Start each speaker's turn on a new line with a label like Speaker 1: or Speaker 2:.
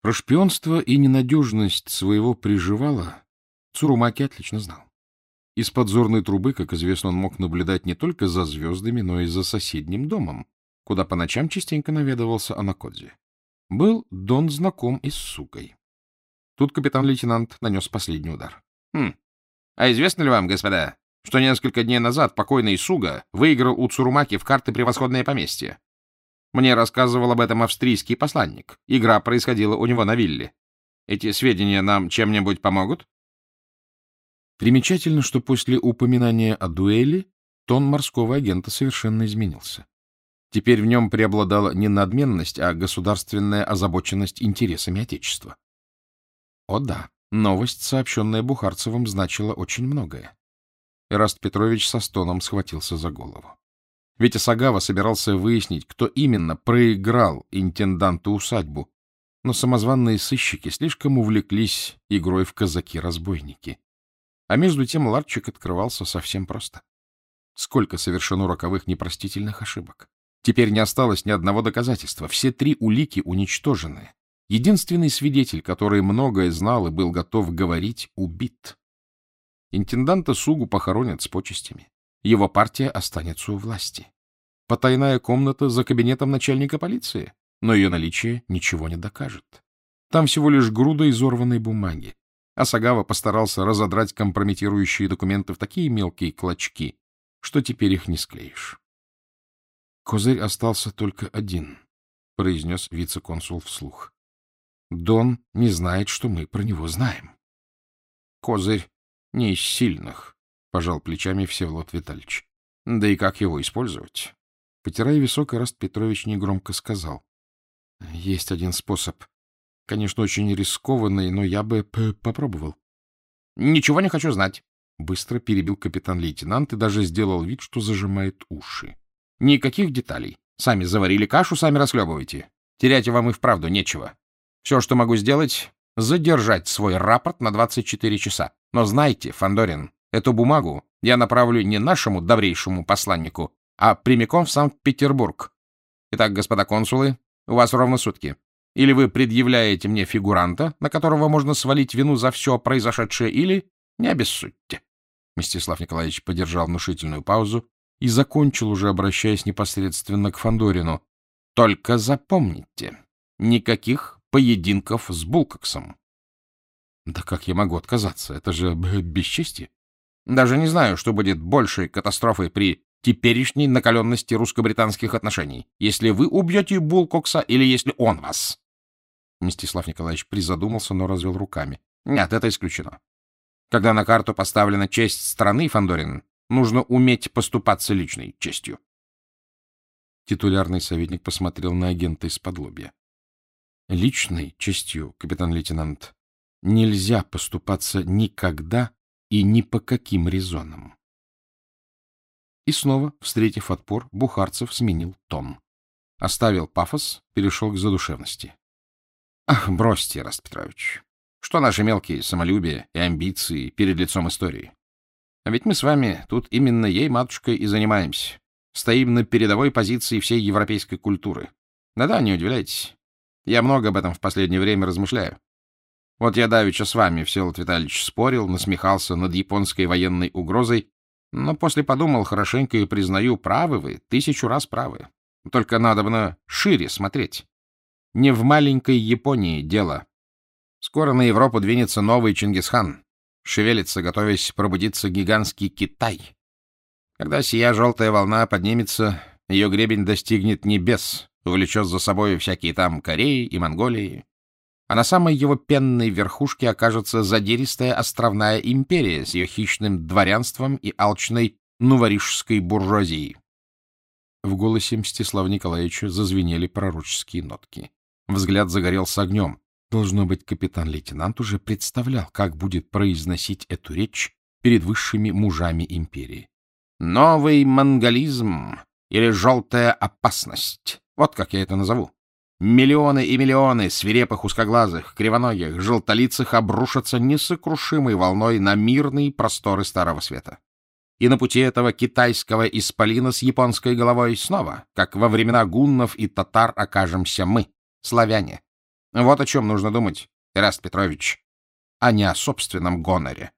Speaker 1: Про шпионство и ненадежность своего приживала Цурумаки отлично знал. Из подзорной трубы, как известно, он мог наблюдать не только за звездами, но и за соседним домом, куда по ночам частенько наведывался Анакодзи. Был Дон знаком и с сукой. Тут капитан-лейтенант нанес последний удар.
Speaker 2: — Хм. А известно ли вам, господа, что несколько дней назад покойный Суга выиграл у Цурумаки в карты «Превосходное поместье»? Мне рассказывал об этом австрийский посланник. Игра происходила у него на вилле. Эти сведения нам чем-нибудь помогут?
Speaker 1: Примечательно, что после упоминания о дуэли тон морского агента совершенно изменился. Теперь в нем преобладала не надменность, а государственная озабоченность интересами Отечества. О да, новость, сообщенная Бухарцевым, значила очень многое. Эраст Петрович со стоном схватился за голову. Ведь Асагава собирался выяснить, кто именно проиграл интенданту усадьбу, но самозванные сыщики слишком увлеклись игрой в казаки-разбойники. А между тем ларчик открывался совсем просто. Сколько совершено роковых непростительных ошибок. Теперь не осталось ни одного доказательства. Все три улики уничтожены. Единственный свидетель, который многое знал и был готов говорить, убит. Интенданта Сугу похоронят с почестями. Его партия останется у власти. Потайная комната за кабинетом начальника полиции, но ее наличие ничего не докажет. Там всего лишь груда изорванной бумаги. Асагава постарался разодрать компрометирующие документы в такие мелкие клочки, что теперь их не склеишь. Козырь остался только один, — произнес вице-консул вслух. Дон не знает, что мы про него знаем. Козырь не из сильных, — пожал плечами Всеволод Витальевич. — Да и как его использовать? Потирая висок, Ираст Петрович негромко сказал. — Есть один способ. Конечно, очень рискованный, но я бы попробовал.
Speaker 2: — Ничего не хочу знать.
Speaker 1: Быстро перебил капитан-лейтенант и даже сделал вид, что зажимает уши.
Speaker 2: — Никаких деталей. Сами заварили кашу, сами расхлебывайте. Терять вам и вправду нечего. Все, что могу сделать, задержать свой рапорт на 24 часа. Но знайте, Фандорин, Эту бумагу я направлю не нашему добрейшему посланнику, а прямиком в Санкт-Петербург. Итак, господа консулы, у вас ровно сутки. Или вы предъявляете мне фигуранта, на которого можно свалить вину за все произошедшее, или не обессудьте. Мстислав Николаевич подержал внушительную паузу и закончил, уже обращаясь непосредственно к Фандорину. Только запомните, никаких поединков с Булкоксом. Да как я могу отказаться? Это же бесчестие. Даже не знаю, что будет большей катастрофой при теперешней накаленности русско-британских отношений, если вы убьете Булкокса или если он вас. Мстислав Николаевич призадумался, но развел руками. Нет, это исключено. Когда на карту поставлена честь страны, Фандорин, нужно уметь поступаться личной честью.
Speaker 1: Титулярный советник посмотрел на агента из-под Личной честью, капитан-лейтенант, нельзя поступаться никогда и ни по каким резонам. И снова, встретив отпор, Бухарцев сменил тон. Оставил пафос, перешел к задушевности. — Ах, бросьте, Раст Петрович, что наши мелкие самолюбия и амбиции перед лицом истории? А ведь мы с вами тут именно ей, матушкой, и занимаемся. Стоим на передовой позиции всей европейской культуры. Да-да, не удивляйтесь. Я много об этом в последнее время размышляю. Вот я давеча с вами, Всеволод Витальевич, спорил, насмехался над японской военной угрозой, но после подумал хорошенько и признаю, правы вы, тысячу раз правы. Только надо бы шире смотреть. Не в маленькой Японии дело. Скоро на Европу двинется новый Чингисхан. Шевелится, готовясь пробудиться гигантский Китай. Когда сия желтая волна поднимется, ее гребень достигнет небес, увлечет за собой всякие там Кореи и Монголии, а на самой его пенной верхушке окажется задиристая островная империя с ее хищным дворянством и алчной нуворишской буржуазией. В голосе Мстислава Николаевича зазвенели пророческие нотки. Взгляд загорелся огнем. Должно быть, капитан-лейтенант уже представлял, как будет произносить эту речь перед высшими мужами империи. «Новый монголизм или желтая опасность» — вот как я это назову. Миллионы и миллионы свирепых узкоглазых, кривоногих, желтолицых обрушатся несокрушимой волной на мирные просторы Старого Света. И на пути этого китайского исполина с японской головой снова, как во времена гуннов и татар, окажемся мы, славяне.
Speaker 2: Вот о чем нужно думать, Ираст Петрович, а не о собственном гоноре.